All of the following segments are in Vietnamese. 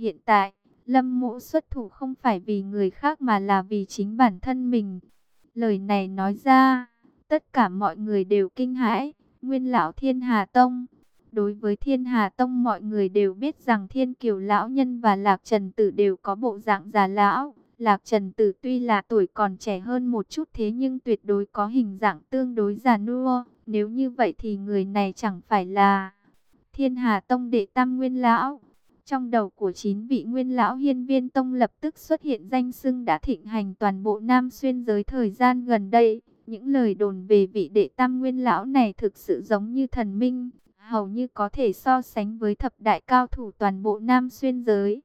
Hiện tại, Lâm Mộ xuất thủ không phải vì người khác mà là vì chính bản thân mình. Lời này nói ra, tất cả mọi người đều kinh hãi. Nguyên lão Thiên Hà Tông. Đối với Thiên Hà Tông mọi người đều biết rằng Thiên Kiều Lão Nhân và Lạc Trần Tử đều có bộ dạng già lão. Lạc Trần Tử tuy là tuổi còn trẻ hơn một chút thế nhưng tuyệt đối có hình dạng tương đối già nua. Nếu như vậy thì người này chẳng phải là Thiên Hà Tông đệ tam nguyên lão. Trong đầu của chín vị nguyên lão hiên viên tông lập tức xuất hiện danh xưng đã thịnh hành toàn bộ Nam Xuyên giới thời gian gần đây. Những lời đồn về vị đệ tam nguyên lão này thực sự giống như thần minh, hầu như có thể so sánh với thập đại cao thủ toàn bộ Nam Xuyên giới.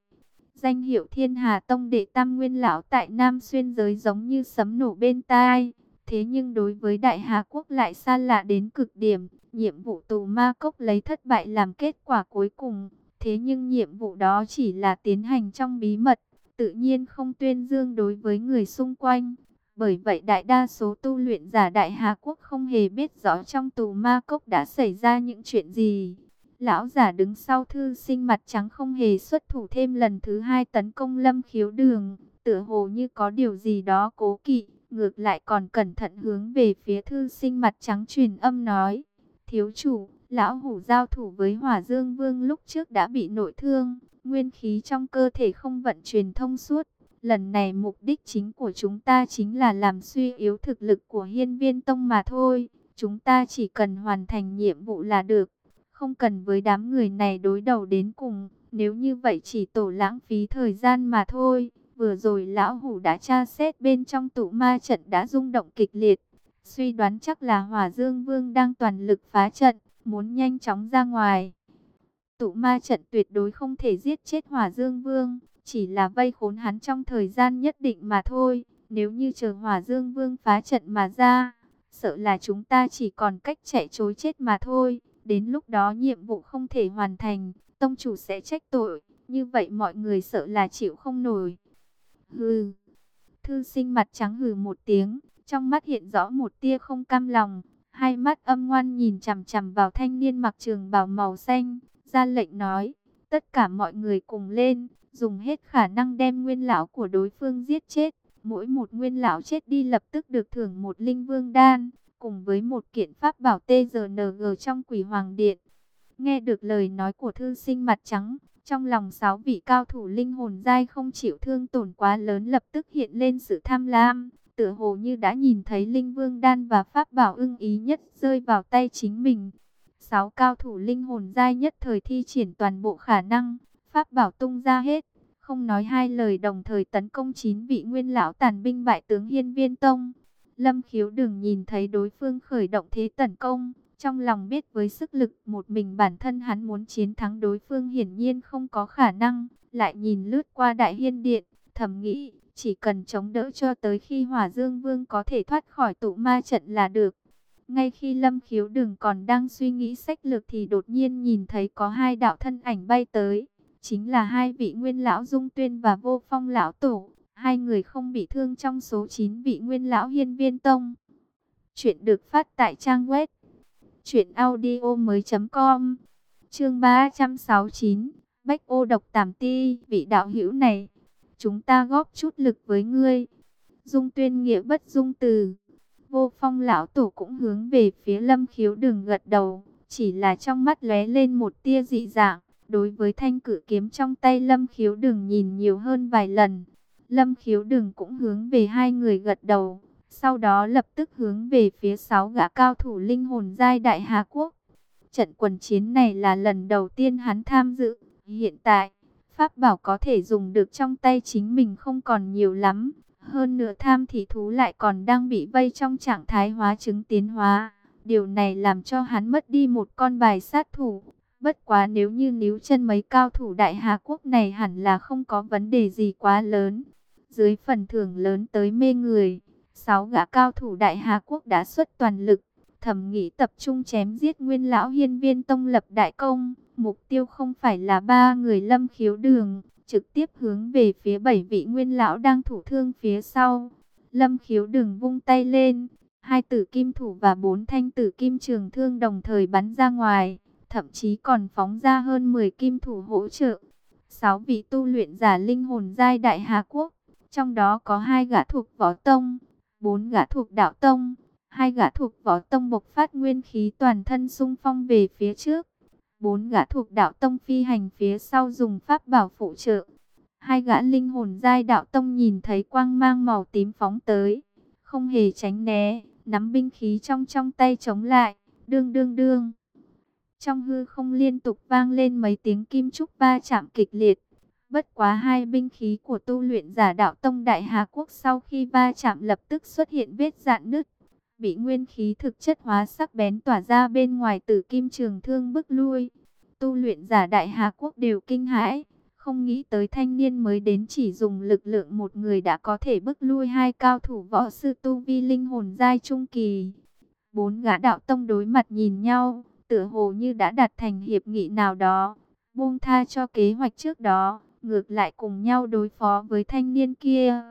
Danh hiệu Thiên Hà Tông đệ tam nguyên lão tại Nam Xuyên giới giống như sấm nổ bên tai. Thế nhưng đối với Đại Hà Quốc lại xa lạ đến cực điểm, nhiệm vụ tù ma cốc lấy thất bại làm kết quả cuối cùng. Thế nhưng nhiệm vụ đó chỉ là tiến hành trong bí mật, tự nhiên không tuyên dương đối với người xung quanh. Bởi vậy đại đa số tu luyện giả Đại Hà Quốc không hề biết rõ trong tù ma cốc đã xảy ra những chuyện gì. Lão giả đứng sau thư sinh mặt trắng không hề xuất thủ thêm lần thứ hai tấn công lâm khiếu đường. Tựa hồ như có điều gì đó cố kỵ, ngược lại còn cẩn thận hướng về phía thư sinh mặt trắng truyền âm nói. Thiếu chủ, lão hủ giao thủ với hỏa dương vương lúc trước đã bị nội thương, nguyên khí trong cơ thể không vận chuyển thông suốt Lần này mục đích chính của chúng ta chính là làm suy yếu thực lực của hiên viên tông mà thôi. Chúng ta chỉ cần hoàn thành nhiệm vụ là được. Không cần với đám người này đối đầu đến cùng. Nếu như vậy chỉ tổ lãng phí thời gian mà thôi. Vừa rồi lão hủ đã tra xét bên trong tụ ma trận đã rung động kịch liệt. Suy đoán chắc là hỏa dương vương đang toàn lực phá trận. Muốn nhanh chóng ra ngoài. Tụ ma trận tuyệt đối không thể giết chết hỏa dương vương chỉ là vây khốn hắn trong thời gian nhất định mà thôi. Nếu như chờ hỏa dương vương phá trận mà ra, sợ là chúng ta chỉ còn cách chạy chối chết mà thôi. Đến lúc đó nhiệm vụ không thể hoàn thành, tông chủ sẽ trách tội. Như vậy mọi người sợ là chịu không nổi. Hừ. Thư sinh mặt trắng hừ một tiếng, trong mắt hiện rõ một tia không cam lòng. Hai mắt âm ngoan nhìn chằm chằm vào thanh niên mặc trường bào màu xanh, ra lệnh nói, tất cả mọi người cùng lên, dùng hết khả năng đem nguyên lão của đối phương giết chết. Mỗi một nguyên lão chết đi lập tức được thưởng một linh vương đan, cùng với một kiện pháp bảo TGNG trong quỷ hoàng điện. Nghe được lời nói của thư sinh mặt trắng, trong lòng sáu vị cao thủ linh hồn dai không chịu thương tổn quá lớn lập tức hiện lên sự tham lam, tựa hồ như đã nhìn thấy linh vương đan và pháp bảo ưng ý nhất rơi vào tay chính mình. Sáu cao thủ linh hồn giai nhất thời thi triển toàn bộ khả năng, pháp bảo tung ra hết, không nói hai lời đồng thời tấn công chín vị nguyên lão tàn binh bại tướng hiên viên tông. Lâm khiếu đừng nhìn thấy đối phương khởi động thế tấn công, trong lòng biết với sức lực một mình bản thân hắn muốn chiến thắng đối phương hiển nhiên không có khả năng, lại nhìn lướt qua đại hiên điện, thầm nghĩ, chỉ cần chống đỡ cho tới khi hỏa dương vương có thể thoát khỏi tụ ma trận là được. Ngay khi Lâm Khiếu Đừng còn đang suy nghĩ sách lược thì đột nhiên nhìn thấy có hai đạo thân ảnh bay tới chính là hai vị nguyên lão Dung Tuyên và Vô Phong lão tổ, hai người không bị thương trong số 9 vị nguyên lão Hiên Viên Tông. Chuyện được phát tại trang web truyệnaudiomoi.com. Chương 369, Bách Ô độc tàm ti, vị đạo hữu này, chúng ta góp chút lực với ngươi. Dung Tuyên nghĩa bất dung từ. Vô Phong lão tổ cũng hướng về phía Lâm Khiếu Đường gật đầu, chỉ là trong mắt lóe lên một tia dị dạng. Đối với thanh cử kiếm trong tay Lâm Khiếu đường nhìn nhiều hơn vài lần. Lâm Khiếu đường cũng hướng về hai người gật đầu. Sau đó lập tức hướng về phía sáu gã cao thủ linh hồn giai đại Hà Quốc. Trận quần chiến này là lần đầu tiên hắn tham dự. Hiện tại, Pháp bảo có thể dùng được trong tay chính mình không còn nhiều lắm. Hơn nữa tham thị thú lại còn đang bị vây trong trạng thái hóa chứng tiến hóa. Điều này làm cho hắn mất đi một con bài sát thủ. Bất quá nếu như níu chân mấy cao thủ đại Hà Quốc này hẳn là không có vấn đề gì quá lớn. Dưới phần thưởng lớn tới mê người, sáu gã cao thủ đại Hà Quốc đã xuất toàn lực, thầm nghĩ tập trung chém giết nguyên lão hiên viên tông lập đại công. Mục tiêu không phải là ba người lâm khiếu đường, trực tiếp hướng về phía bảy vị nguyên lão đang thủ thương phía sau. Lâm khiếu đường vung tay lên, hai tử kim thủ và bốn thanh tử kim trường thương đồng thời bắn ra ngoài thậm chí còn phóng ra hơn 10 kim thủ hỗ trợ. sáu vị tu luyện giả linh hồn giai đại Hà Quốc, trong đó có hai gã thuộc võ tông, bốn gã thuộc đạo tông, hai gã thuộc võ tông bộc phát nguyên khí toàn thân xung phong về phía trước, bốn gã thuộc đạo tông phi hành phía sau dùng pháp bảo phụ trợ. Hai gã linh hồn giai đạo tông nhìn thấy quang mang màu tím phóng tới, không hề tránh né, nắm binh khí trong trong tay chống lại, đương đương đương. Trong hư không liên tục vang lên mấy tiếng kim trúc ba chạm kịch liệt. Bất quá hai binh khí của tu luyện giả đạo tông Đại Hà Quốc sau khi va chạm lập tức xuất hiện vết dạn nứt. Bị nguyên khí thực chất hóa sắc bén tỏa ra bên ngoài tử kim trường thương bức lui. Tu luyện giả Đại Hà Quốc đều kinh hãi. Không nghĩ tới thanh niên mới đến chỉ dùng lực lượng một người đã có thể bức lui hai cao thủ võ sư tu vi linh hồn giai trung kỳ. Bốn gã đạo tông đối mặt nhìn nhau, tựa hồ như đã đặt thành hiệp nghị nào đó, buông tha cho kế hoạch trước đó, ngược lại cùng nhau đối phó với thanh niên kia.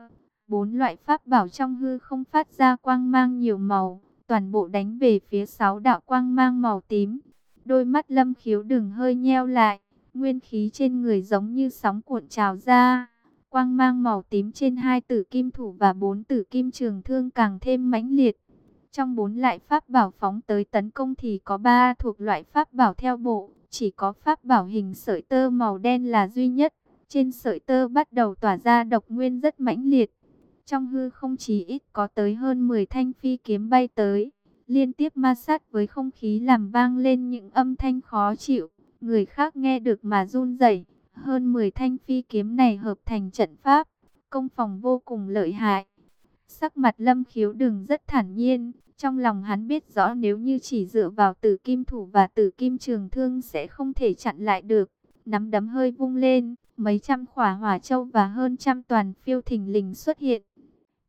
Bốn loại pháp bảo trong hư không phát ra quang mang nhiều màu, toàn bộ đánh về phía sáu đạo quang mang màu tím. Đôi mắt lâm khiếu đừng hơi nheo lại, nguyên khí trên người giống như sóng cuộn trào ra. Quang mang màu tím trên hai tử kim thủ và bốn tử kim trường thương càng thêm mãnh liệt. Trong bốn loại pháp bảo phóng tới tấn công thì có ba thuộc loại pháp bảo theo bộ, chỉ có pháp bảo hình sợi tơ màu đen là duy nhất. Trên sợi tơ bắt đầu tỏa ra độc nguyên rất mãnh liệt. Trong hư không chỉ ít có tới hơn 10 thanh phi kiếm bay tới, liên tiếp ma sát với không khí làm vang lên những âm thanh khó chịu. Người khác nghe được mà run rẩy. Hơn 10 thanh phi kiếm này hợp thành trận pháp, công phòng vô cùng lợi hại. Sắc mặt lâm khiếu đừng rất thản nhiên, trong lòng hắn biết rõ nếu như chỉ dựa vào tử kim thủ và tử kim trường thương sẽ không thể chặn lại được. Nắm đấm hơi vung lên, mấy trăm khỏa hỏa châu và hơn trăm toàn phiêu thình lình xuất hiện.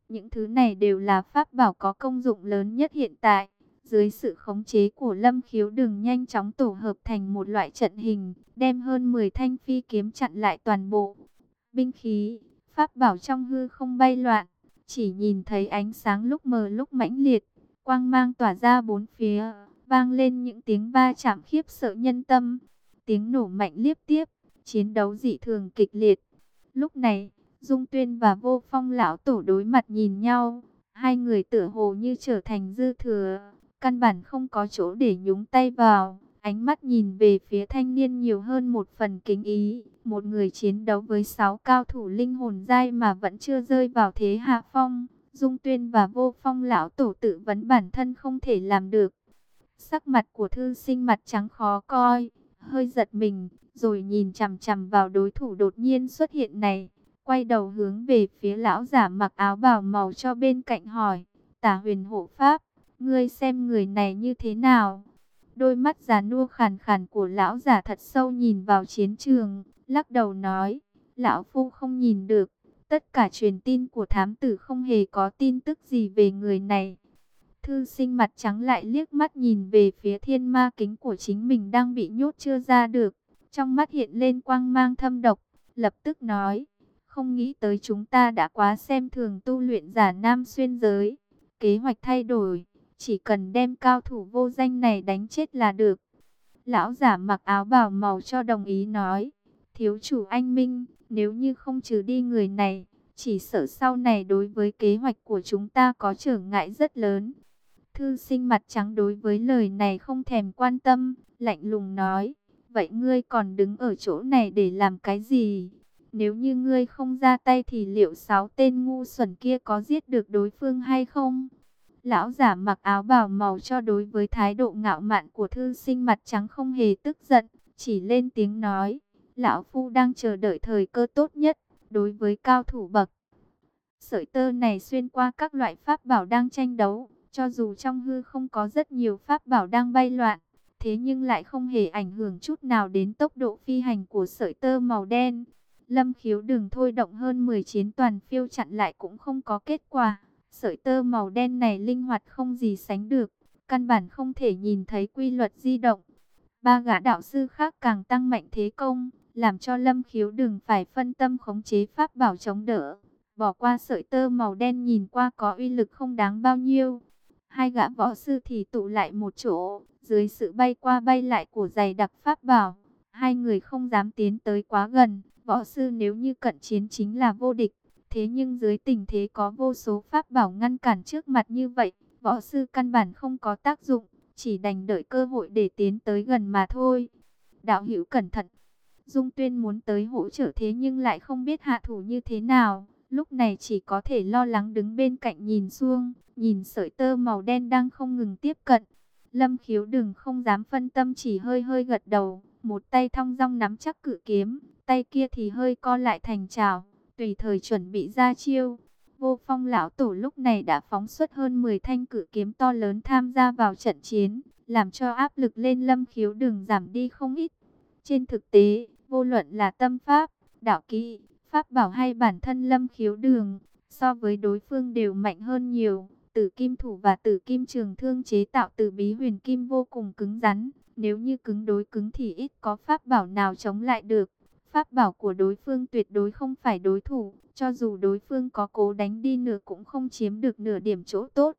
Những thứ này đều là pháp bảo có công dụng lớn nhất hiện tại. Dưới sự khống chế của lâm khiếu đừng nhanh chóng tổ hợp thành một loại trận hình, đem hơn 10 thanh phi kiếm chặn lại toàn bộ. Binh khí, pháp bảo trong hư không bay loạn, chỉ nhìn thấy ánh sáng lúc mờ lúc mãnh liệt, Quang mang tỏa ra bốn phía, vang lên những tiếng va chạm khiếp sợ nhân tâm. Tiếng nổ mạnh liếp tiếp, chiến đấu dị thường kịch liệt. Lúc này, Dung Tuyên và Vô Phong lão tổ đối mặt nhìn nhau. Hai người tựa hồ như trở thành dư thừa, căn bản không có chỗ để nhúng tay vào. Ánh mắt nhìn về phía thanh niên nhiều hơn một phần kính ý. Một người chiến đấu với sáu cao thủ linh hồn dai mà vẫn chưa rơi vào thế hạ phong. Dung Tuyên và Vô Phong lão tổ tự vấn bản thân không thể làm được. Sắc mặt của thư sinh mặt trắng khó coi, hơi giật mình, rồi nhìn chằm chằm vào đối thủ đột nhiên xuất hiện này, quay đầu hướng về phía lão giả mặc áo bào màu cho bên cạnh hỏi, "Tả Huyền hộ pháp, ngươi xem người này như thế nào?" Đôi mắt già nua khàn khàn của lão giả thật sâu nhìn vào chiến trường, lắc đầu nói, "Lão phu không nhìn được." Tất cả truyền tin của thám tử không hề có tin tức gì về người này. Thư sinh mặt trắng lại liếc mắt nhìn về phía thiên ma kính của chính mình đang bị nhốt chưa ra được. Trong mắt hiện lên quang mang thâm độc, lập tức nói, không nghĩ tới chúng ta đã quá xem thường tu luyện giả nam xuyên giới. Kế hoạch thay đổi, chỉ cần đem cao thủ vô danh này đánh chết là được. Lão giả mặc áo bào màu cho đồng ý nói, thiếu chủ anh Minh, nếu như không trừ đi người này, chỉ sợ sau này đối với kế hoạch của chúng ta có trở ngại rất lớn. Thư sinh mặt trắng đối với lời này không thèm quan tâm, lạnh lùng nói, vậy ngươi còn đứng ở chỗ này để làm cái gì? Nếu như ngươi không ra tay thì liệu sáu tên ngu xuẩn kia có giết được đối phương hay không? Lão giả mặc áo bào màu cho đối với thái độ ngạo mạn của thư sinh mặt trắng không hề tức giận, chỉ lên tiếng nói, Lão Phu đang chờ đợi thời cơ tốt nhất, đối với cao thủ bậc. Sợi tơ này xuyên qua các loại pháp bảo đang tranh đấu, cho dù trong hư không có rất nhiều pháp bảo đang bay loạn, thế nhưng lại không hề ảnh hưởng chút nào đến tốc độ phi hành của sợi tơ màu đen. Lâm khiếu đừng thôi động hơn 10 chiến toàn phiêu chặn lại cũng không có kết quả. Sợi tơ màu đen này linh hoạt không gì sánh được, căn bản không thể nhìn thấy quy luật di động. Ba gã đạo sư khác càng tăng mạnh thế công, làm cho Lâm Khiếu đừng phải phân tâm khống chế pháp bảo chống đỡ. Bỏ qua sợi tơ màu đen nhìn qua có uy lực không đáng bao nhiêu. Hai gã võ sư thì tụ lại một chỗ, dưới sự bay qua bay lại của giày đặc pháp bảo. Hai người không dám tiến tới quá gần, Võ sư nếu như cận chiến chính là vô địch. Thế nhưng dưới tình thế có vô số pháp bảo ngăn cản trước mặt như vậy, võ sư căn bản không có tác dụng, chỉ đành đợi cơ hội để tiến tới gần mà thôi. Đạo hữu cẩn thận. Dung Tuyên muốn tới hỗ trợ thế nhưng lại không biết hạ thủ như thế nào. Lúc này chỉ có thể lo lắng đứng bên cạnh nhìn xuông, nhìn sợi tơ màu đen đang không ngừng tiếp cận. Lâm khiếu đừng không dám phân tâm chỉ hơi hơi gật đầu, một tay thong dong nắm chắc cự kiếm, tay kia thì hơi co lại thành trào, tùy thời chuẩn bị ra chiêu. Vô phong lão tổ lúc này đã phóng xuất hơn 10 thanh cự kiếm to lớn tham gia vào trận chiến, làm cho áp lực lên lâm khiếu đường giảm đi không ít. Trên thực tế, vô luận là tâm pháp, đạo kỹ, pháp bảo hay bản thân lâm khiếu đường, so với đối phương đều mạnh hơn nhiều. Tử kim thủ và tử kim trường thương chế tạo từ bí huyền kim vô cùng cứng rắn. Nếu như cứng đối cứng thì ít có pháp bảo nào chống lại được. Pháp bảo của đối phương tuyệt đối không phải đối thủ. Cho dù đối phương có cố đánh đi nữa cũng không chiếm được nửa điểm chỗ tốt.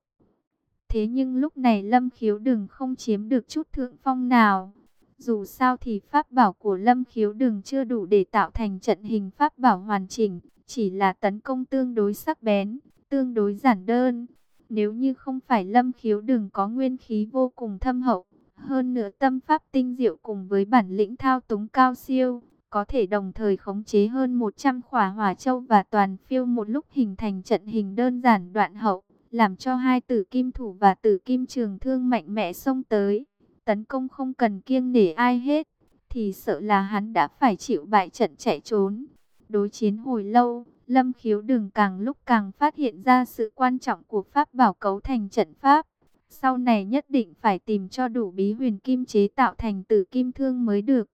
Thế nhưng lúc này Lâm Khiếu đừng không chiếm được chút thượng phong nào. Dù sao thì pháp bảo của Lâm Khiếu đừng chưa đủ để tạo thành trận hình pháp bảo hoàn chỉnh. Chỉ là tấn công tương đối sắc bén, tương đối giản đơn. Nếu như không phải lâm khiếu đừng có nguyên khí vô cùng thâm hậu, hơn nữa tâm pháp tinh diệu cùng với bản lĩnh thao túng cao siêu, có thể đồng thời khống chế hơn 100 khỏa hỏa châu và toàn phiêu một lúc hình thành trận hình đơn giản đoạn hậu, làm cho hai tử kim thủ và tử kim trường thương mạnh mẽ xông tới, tấn công không cần kiêng nể ai hết, thì sợ là hắn đã phải chịu bại trận chạy trốn. Đối chiến hồi lâu, Lâm khiếu đường càng lúc càng phát hiện ra sự quan trọng của pháp bảo cấu thành trận pháp. Sau này nhất định phải tìm cho đủ bí huyền kim chế tạo thành tử kim thương mới được.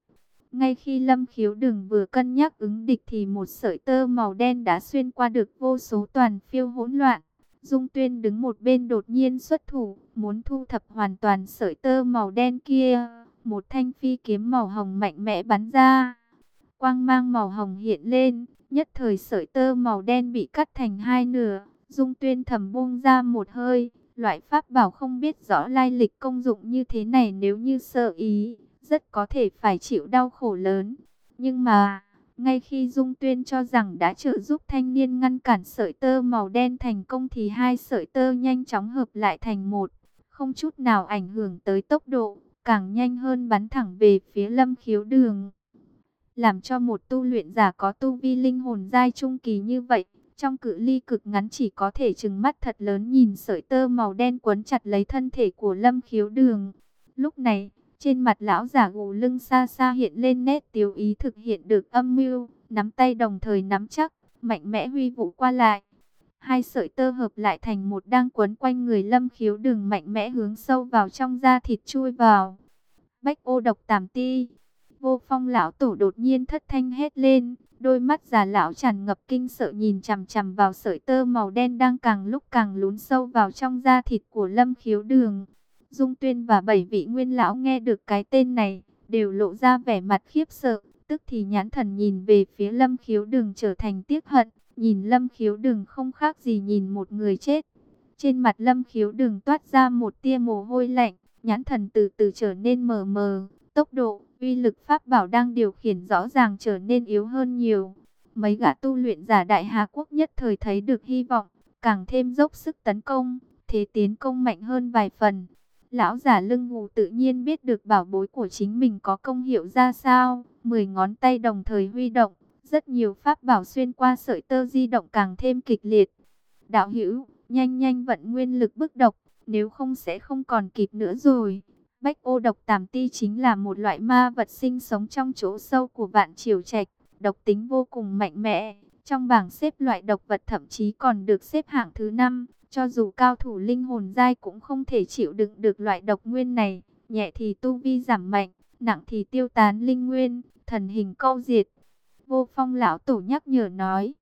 Ngay khi lâm khiếu đừng vừa cân nhắc ứng địch thì một sợi tơ màu đen đã xuyên qua được vô số toàn phiêu hỗn loạn. Dung tuyên đứng một bên đột nhiên xuất thủ, muốn thu thập hoàn toàn sợi tơ màu đen kia. Một thanh phi kiếm màu hồng mạnh mẽ bắn ra. Quang mang màu hồng hiện lên, Nhất thời sợi tơ màu đen bị cắt thành hai nửa, Dung Tuyên thầm buông ra một hơi, loại pháp bảo không biết rõ lai lịch công dụng như thế này nếu như sợ ý, rất có thể phải chịu đau khổ lớn. Nhưng mà, ngay khi Dung Tuyên cho rằng đã trợ giúp thanh niên ngăn cản sợi tơ màu đen thành công thì hai sợi tơ nhanh chóng hợp lại thành một, không chút nào ảnh hưởng tới tốc độ, càng nhanh hơn bắn thẳng về phía lâm khiếu đường làm cho một tu luyện giả có tu vi linh hồn giai trung kỳ như vậy, trong cự ly cực ngắn chỉ có thể chừng mắt thật lớn nhìn sợi tơ màu đen quấn chặt lấy thân thể của Lâm Khiếu Đường. Lúc này, trên mặt lão giả gù lưng xa xa hiện lên nét tiêu ý thực hiện được âm mưu, nắm tay đồng thời nắm chắc, mạnh mẽ huy vũ qua lại. Hai sợi tơ hợp lại thành một đang quấn quanh người Lâm Khiếu Đường mạnh mẽ hướng sâu vào trong da thịt chui vào. Bách ô độc tàm ti Vô phong lão tổ đột nhiên thất thanh hét lên, đôi mắt già lão tràn ngập kinh sợ nhìn chằm chằm vào sợi tơ màu đen đang càng lúc càng lún sâu vào trong da thịt của lâm khiếu đường. Dung tuyên và bảy vị nguyên lão nghe được cái tên này, đều lộ ra vẻ mặt khiếp sợ, tức thì nhãn thần nhìn về phía lâm khiếu đường trở thành tiếc hận, nhìn lâm khiếu đường không khác gì nhìn một người chết. Trên mặt lâm khiếu đường toát ra một tia mồ hôi lạnh, nhãn thần từ từ trở nên mờ mờ, tốc độ uy lực pháp bảo đang điều khiển rõ ràng trở nên yếu hơn nhiều. Mấy gã tu luyện giả đại Hà Quốc nhất thời thấy được hy vọng, càng thêm dốc sức tấn công, thế tiến công mạnh hơn vài phần. Lão giả lưng hù tự nhiên biết được bảo bối của chính mình có công hiệu ra sao, mười ngón tay đồng thời huy động, rất nhiều pháp bảo xuyên qua sợi tơ di động càng thêm kịch liệt. Đạo hữu, nhanh nhanh vận nguyên lực bức độc, nếu không sẽ không còn kịp nữa rồi. Bách ô độc tàm ti chính là một loại ma vật sinh sống trong chỗ sâu của vạn triều trạch, độc tính vô cùng mạnh mẽ. Trong bảng xếp loại độc vật thậm chí còn được xếp hạng thứ 5, cho dù cao thủ linh hồn giai cũng không thể chịu đựng được loại độc nguyên này. Nhẹ thì tu vi giảm mạnh, nặng thì tiêu tán linh nguyên, thần hình câu diệt. Vô phong lão tổ nhắc nhở nói.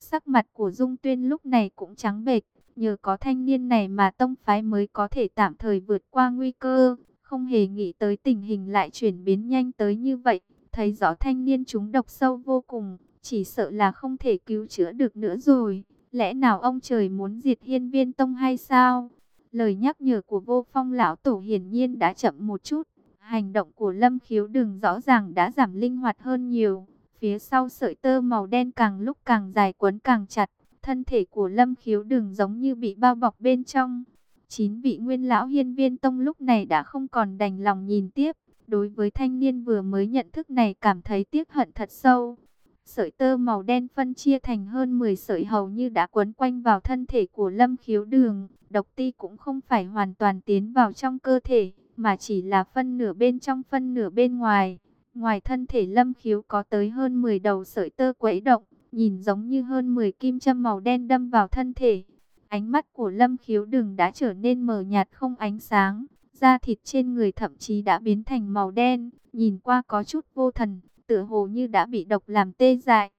Sắc mặt của Dung Tuyên lúc này cũng trắng bệch, Nhờ có thanh niên này mà tông phái mới có thể tạm thời vượt qua nguy cơ, không hề nghĩ tới tình hình lại chuyển biến nhanh tới như vậy. Thấy rõ thanh niên chúng độc sâu vô cùng, chỉ sợ là không thể cứu chữa được nữa rồi. Lẽ nào ông trời muốn diệt hiên viên tông hay sao? Lời nhắc nhở của vô phong lão tổ hiển nhiên đã chậm một chút. Hành động của Lâm Khiếu đường rõ ràng đã giảm linh hoạt hơn nhiều. Phía sau sợi tơ màu đen càng lúc càng dài quấn càng chặt, thân thể của Lâm Khiếu đường giống như bị bao bọc bên trong. Chín vị nguyên lão hiên viên tông lúc này đã không còn đành lòng nhìn tiếp. Đối với thanh niên vừa mới nhận thức này cảm thấy tiếc hận thật sâu. Sợi tơ màu đen phân chia thành hơn 10 sợi hầu như đã quấn quanh vào thân thể của lâm khiếu đường. Độc ti cũng không phải hoàn toàn tiến vào trong cơ thể, mà chỉ là phân nửa bên trong phân nửa bên ngoài. Ngoài thân thể lâm khiếu có tới hơn 10 đầu sợi tơ quẫy động, nhìn giống như hơn 10 kim châm màu đen đâm vào thân thể. Ánh mắt của lâm khiếu đường đã trở nên mờ nhạt không ánh sáng, da thịt trên người thậm chí đã biến thành màu đen, nhìn qua có chút vô thần, tựa hồ như đã bị độc làm tê dại.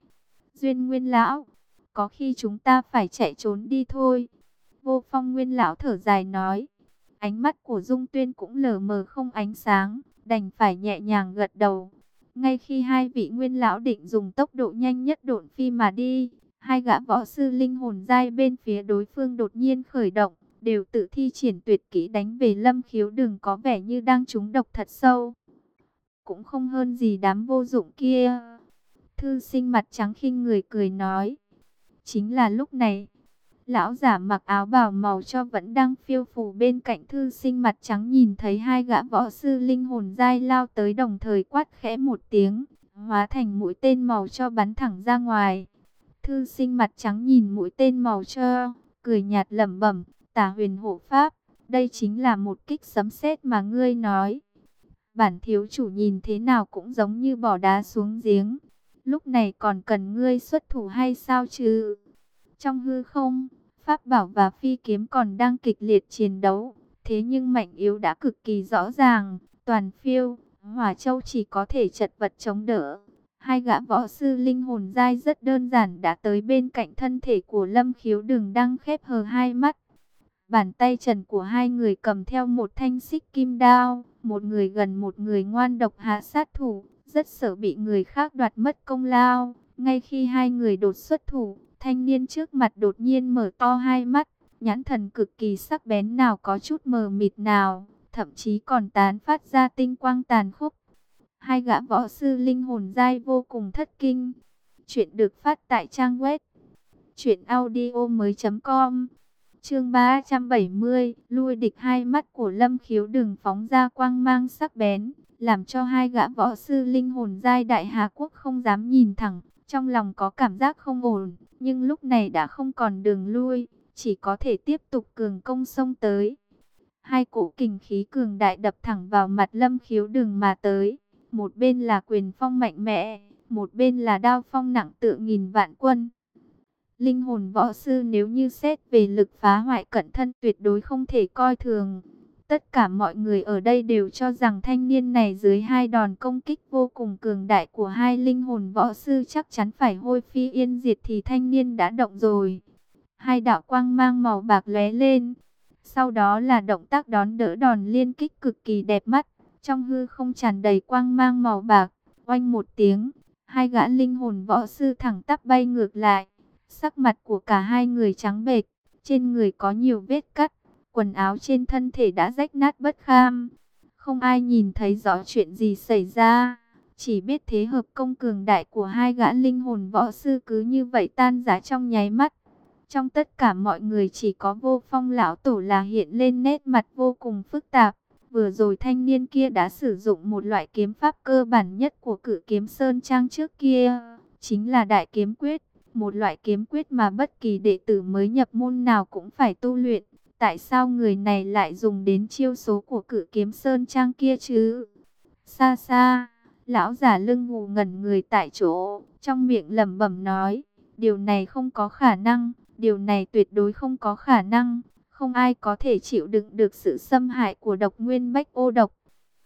Duyên Nguyên Lão, có khi chúng ta phải chạy trốn đi thôi. Vô Phong Nguyên Lão thở dài nói. Ánh mắt của Dung Tuyên cũng lờ mờ không ánh sáng, đành phải nhẹ nhàng gật đầu. Ngay khi hai vị Nguyên Lão định dùng tốc độ nhanh nhất độn phi mà đi, hai gã võ sư linh hồn dai bên phía đối phương đột nhiên khởi động, đều tự thi triển tuyệt kỹ đánh về lâm khiếu đừng có vẻ như đang trúng độc thật sâu cũng không hơn gì đám vô dụng kia. Thư sinh mặt trắng khinh người cười nói. Chính là lúc này, lão giả mặc áo bào màu cho vẫn đang phiêu phù bên cạnh thư sinh mặt trắng nhìn thấy hai gã võ sư linh hồn dai lao tới đồng thời quát khẽ một tiếng, hóa thành mũi tên màu cho bắn thẳng ra ngoài. Thư sinh mặt trắng nhìn mũi tên màu cho, cười nhạt lẩm bẩm, tả huyền hộ pháp, đây chính là một kích sấm sét mà ngươi nói bản thiếu chủ nhìn thế nào cũng giống như bỏ đá xuống giếng. Lúc này còn cần ngươi xuất thủ hay sao chứ? Trong hư không, Pháp Bảo và Phi Kiếm còn đang kịch liệt chiến đấu. Thế nhưng mạnh yếu đã cực kỳ rõ ràng. Toàn phiêu, Hỏa Châu chỉ có thể chật vật chống đỡ. Hai gã võ sư linh hồn dai rất đơn giản đã tới bên cạnh thân thể của Lâm Khiếu đường đang khép hờ hai mắt. Bàn tay trần của hai người cầm theo một thanh xích kim đao một người gần một người ngoan độc hạ sát thủ, rất sợ bị người khác đoạt mất công lao. Ngay khi hai người đột xuất thủ, thanh niên trước mặt đột nhiên mở to hai mắt, nhãn thần cực kỳ sắc bén nào có chút mờ mịt nào, thậm chí còn tán phát ra tinh quang tàn khốc. Hai gã võ sư linh hồn dai vô cùng thất kinh. Chuyện được phát tại trang web truyện audio mới.com Chương 370, lui địch hai mắt của Lâm Khiếu đừng phóng ra quang mang sắc bén, làm cho hai gã võ sư linh hồn giai đại Hà Quốc không dám nhìn thẳng, trong lòng có cảm giác không ổn, nhưng lúc này đã không còn đường lui, chỉ có thể tiếp tục cường công sông tới. Hai cổ kình khí cường đại đập thẳng vào mặt Lâm Khiếu đừng mà tới, một bên là quyền phong mạnh mẽ, một bên là đao phong nặng tự nghìn vạn quân. Linh hồn võ sư nếu như xét về lực phá hoại cận thân tuyệt đối không thể coi thường. Tất cả mọi người ở đây đều cho rằng thanh niên này dưới hai đòn công kích vô cùng cường đại của hai linh hồn võ sư chắc chắn phải hôi phi yên diệt thì thanh niên đã động rồi. Hai đạo quang mang màu bạc lóe lên. Sau đó là động tác đón đỡ đòn liên kích cực kỳ đẹp mắt. Trong hư không tràn đầy quang mang màu bạc. Oanh một tiếng, hai gã linh hồn võ sư thẳng tắp bay ngược lại Sắc mặt của cả hai người trắng bệch, trên người có nhiều vết cắt, quần áo trên thân thể đã rách nát bất kham. Không ai nhìn thấy rõ chuyện gì xảy ra, chỉ biết thế hợp công cường đại của hai gã linh hồn võ sư cứ như vậy tan rã trong nháy mắt. Trong tất cả mọi người chỉ có vô phong lão tổ là hiện lên nét mặt vô cùng phức tạp. Vừa rồi thanh niên kia đã sử dụng một loại kiếm pháp cơ bản nhất của cử kiếm Sơn Trang trước kia, chính là đại kiếm quyết một loại kiếm quyết mà bất kỳ đệ tử mới nhập môn nào cũng phải tu luyện. Tại sao người này lại dùng đến chiêu số của cử kiếm sơn trang kia chứ? Xa xa, lão giả lưng ngủ ngẩn người tại chỗ, trong miệng lẩm bẩm nói, điều này không có khả năng, điều này tuyệt đối không có khả năng, không ai có thể chịu đựng được sự xâm hại của độc nguyên bách ô độc.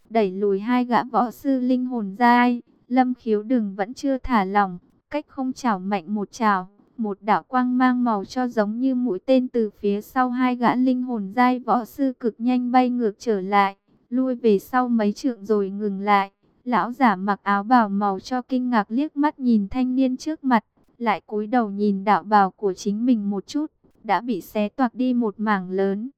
Đẩy lùi hai gã võ sư linh hồn dai, lâm khiếu đừng vẫn chưa thả lòng cách không chảo mạnh một chảo, một đạo quang mang màu cho giống như mũi tên từ phía sau hai gã linh hồn giai võ sư cực nhanh bay ngược trở lại, lui về sau mấy trượng rồi ngừng lại. Lão giả mặc áo bào màu cho kinh ngạc liếc mắt nhìn thanh niên trước mặt, lại cúi đầu nhìn đạo bào của chính mình một chút, đã bị xé toạc đi một mảng lớn.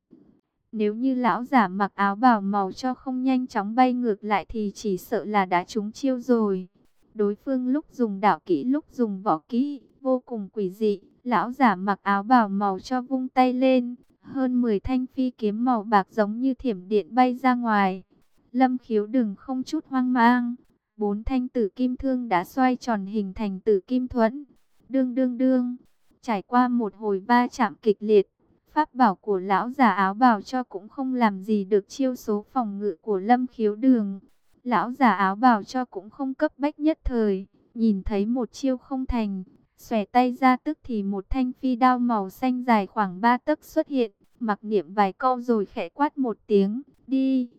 Nếu như lão giả mặc áo bào màu cho không nhanh chóng bay ngược lại thì chỉ sợ là đã trúng chiêu rồi. Đối phương lúc dùng đạo kỹ lúc dùng võ kỹ, vô cùng quỷ dị. Lão giả mặc áo bào màu cho vung tay lên, hơn 10 thanh phi kiếm màu bạc giống như thiểm điện bay ra ngoài. Lâm khiếu đừng không chút hoang mang, bốn thanh tử kim thương đã xoay tròn hình thành tử kim thuẫn. Đương đương đương, trải qua một hồi va chạm kịch liệt, pháp bảo của lão giả áo bào cho cũng không làm gì được chiêu số phòng ngự của lâm khiếu đường. Lão già áo bào cho cũng không cấp bách nhất thời, nhìn thấy một chiêu không thành, xòe tay ra tức thì một thanh phi đao màu xanh dài khoảng ba tấc xuất hiện, mặc niệm vài câu rồi khẽ quát một tiếng, đi.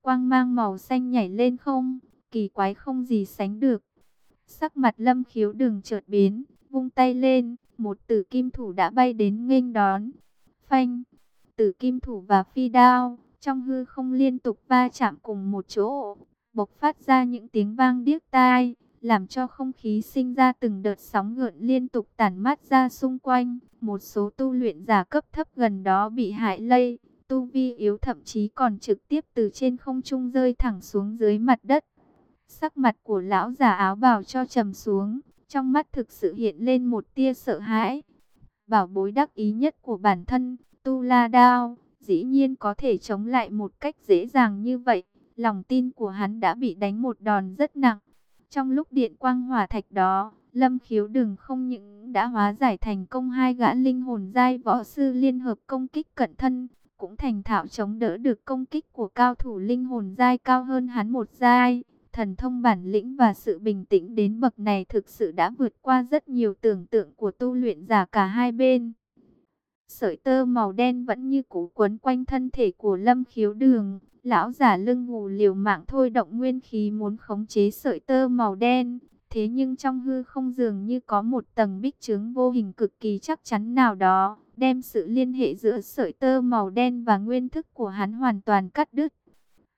Quang mang màu xanh nhảy lên không, kỳ quái không gì sánh được. Sắc mặt lâm khiếu đường chợt biến, vung tay lên, một tử kim thủ đã bay đến nghênh đón. Phanh, tử kim thủ và phi đao, trong hư không liên tục va chạm cùng một chỗ, bộc phát ra những tiếng vang điếc tai, làm cho không khí sinh ra từng đợt sóng gợn liên tục tản mát ra xung quanh. Một số tu luyện giả cấp thấp gần đó bị hại lây, tu vi yếu thậm chí còn trực tiếp từ trên không trung rơi thẳng xuống dưới mặt đất. Sắc mặt của lão già áo bào cho trầm xuống, trong mắt thực sự hiện lên một tia sợ hãi. Bảo bối đắc ý nhất của bản thân, Tu La Đao, dĩ nhiên có thể chống lại một cách dễ dàng như vậy. Lòng tin của hắn đã bị đánh một đòn rất nặng. Trong lúc điện quang hỏa thạch đó, Lâm Khiếu đừng không những đã hóa giải thành công hai gã linh hồn giai võ sư liên hợp công kích cận thân, cũng thành thạo chống đỡ được công kích của cao thủ linh hồn giai cao hơn hắn một giai. Thần thông bản lĩnh và sự bình tĩnh đến bậc này thực sự đã vượt qua rất nhiều tưởng tượng của tu luyện giả cả hai bên. Sợi tơ màu đen vẫn như cũ quấn quanh thân thể của Lâm Khiếu Đường. Lão giả lưng ngủ liều mạng thôi động nguyên khí muốn khống chế sợi tơ màu đen. Thế nhưng trong hư không dường như có một tầng bích trướng vô hình cực kỳ chắc chắn nào đó, đem sự liên hệ giữa sợi tơ màu đen và nguyên thức của hắn hoàn toàn cắt đứt.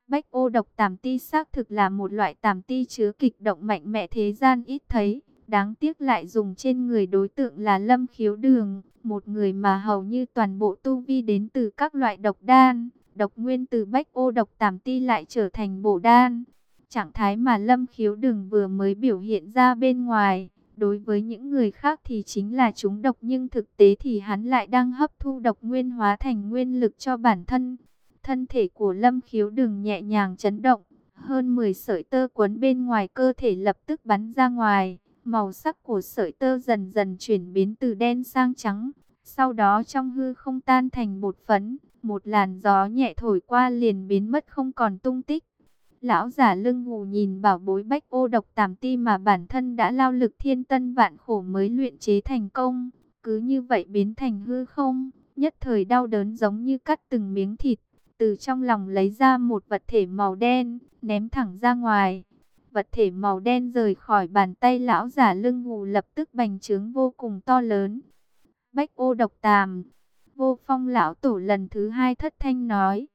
Bách ô độc tàm ti xác thực là một loại tàm ti chứa kịch động mạnh mẽ thế gian ít thấy. Đáng tiếc lại dùng trên người đối tượng là lâm khiếu đường, một người mà hầu như toàn bộ tu vi đến từ các loại độc đan. Độc nguyên từ bách ô độc tàm ti lại trở thành bổ đan. Trạng thái mà lâm khiếu đường vừa mới biểu hiện ra bên ngoài. Đối với những người khác thì chính là chúng độc nhưng thực tế thì hắn lại đang hấp thu độc nguyên hóa thành nguyên lực cho bản thân. Thân thể của Lâm Khiếu đừng nhẹ nhàng chấn động, hơn 10 sợi tơ quấn bên ngoài cơ thể lập tức bắn ra ngoài. Màu sắc của sợi tơ dần dần chuyển biến từ đen sang trắng, sau đó trong hư không tan thành bột phấn, một làn gió nhẹ thổi qua liền biến mất không còn tung tích. Lão giả lưng ngủ nhìn bảo bối bách ô độc tàm ti mà bản thân đã lao lực thiên tân vạn khổ mới luyện chế thành công, cứ như vậy biến thành hư không, nhất thời đau đớn giống như cắt từng miếng thịt từ trong lòng lấy ra một vật thể màu đen, ném thẳng ra ngoài. Vật thể màu đen rời khỏi bàn tay lão giả lưng ngủ lập tức bành trướng vô cùng to lớn. Bách ô độc tàm, vô phong lão tổ lần thứ hai thất thanh nói.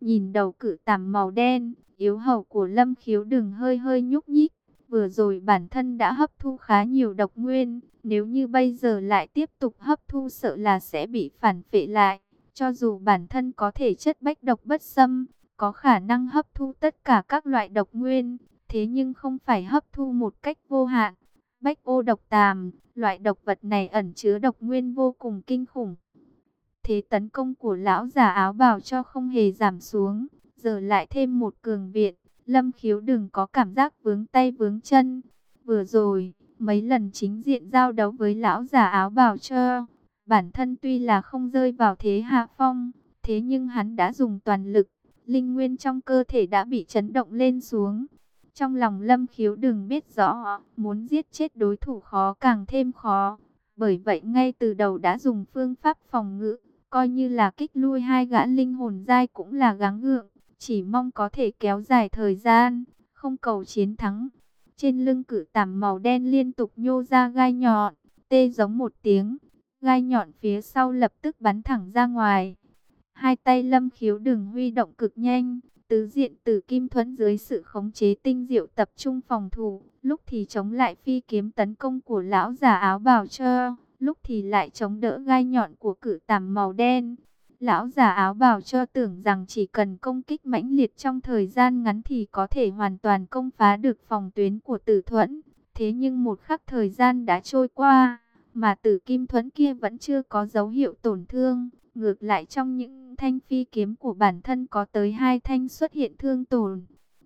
Nhìn đầu cử tằm màu đen, yếu hầu của lâm khiếu đừng hơi hơi nhúc nhích. Vừa rồi bản thân đã hấp thu khá nhiều độc nguyên, nếu như bây giờ lại tiếp tục hấp thu sợ là sẽ bị phản phệ lại. Cho dù bản thân có thể chất bách độc bất xâm, có khả năng hấp thu tất cả các loại độc nguyên, thế nhưng không phải hấp thu một cách vô hạn. Bách ô độc tàm, loại độc vật này ẩn chứa độc nguyên vô cùng kinh khủng. Thế tấn công của lão giả áo bào cho không hề giảm xuống, giờ lại thêm một cường viện, lâm khiếu đừng có cảm giác vướng tay vướng chân. Vừa rồi, mấy lần chính diện giao đấu với lão giả áo bào cho, Bản thân tuy là không rơi vào thế hạ phong, thế nhưng hắn đã dùng toàn lực, linh nguyên trong cơ thể đã bị chấn động lên xuống. Trong lòng lâm khiếu đừng biết rõ, muốn giết chết đối thủ khó càng thêm khó. Bởi vậy ngay từ đầu đã dùng phương pháp phòng ngự, coi như là kích lui hai gã linh hồn dai cũng là gắng gượng, chỉ mong có thể kéo dài thời gian, không cầu chiến thắng. Trên lưng cử tằm màu đen liên tục nhô ra gai nhọn, tê giống một tiếng, gai nhọn phía sau lập tức bắn thẳng ra ngoài. Hai tay lâm khiếu đường huy động cực nhanh, tứ diện tử kim thuẫn dưới sự khống chế tinh diệu tập trung phòng thủ, lúc thì chống lại phi kiếm tấn công của lão già áo bào trơ, lúc thì lại chống đỡ gai nhọn của cử tằm màu đen. Lão già áo bào cho tưởng rằng chỉ cần công kích mãnh liệt trong thời gian ngắn thì có thể hoàn toàn công phá được phòng tuyến của tử thuẫn. Thế nhưng một khắc thời gian đã trôi qua, mà tử kim thuẫn kia vẫn chưa có dấu hiệu tổn thương. Ngược lại trong những thanh phi kiếm của bản thân có tới hai thanh xuất hiện thương tổn.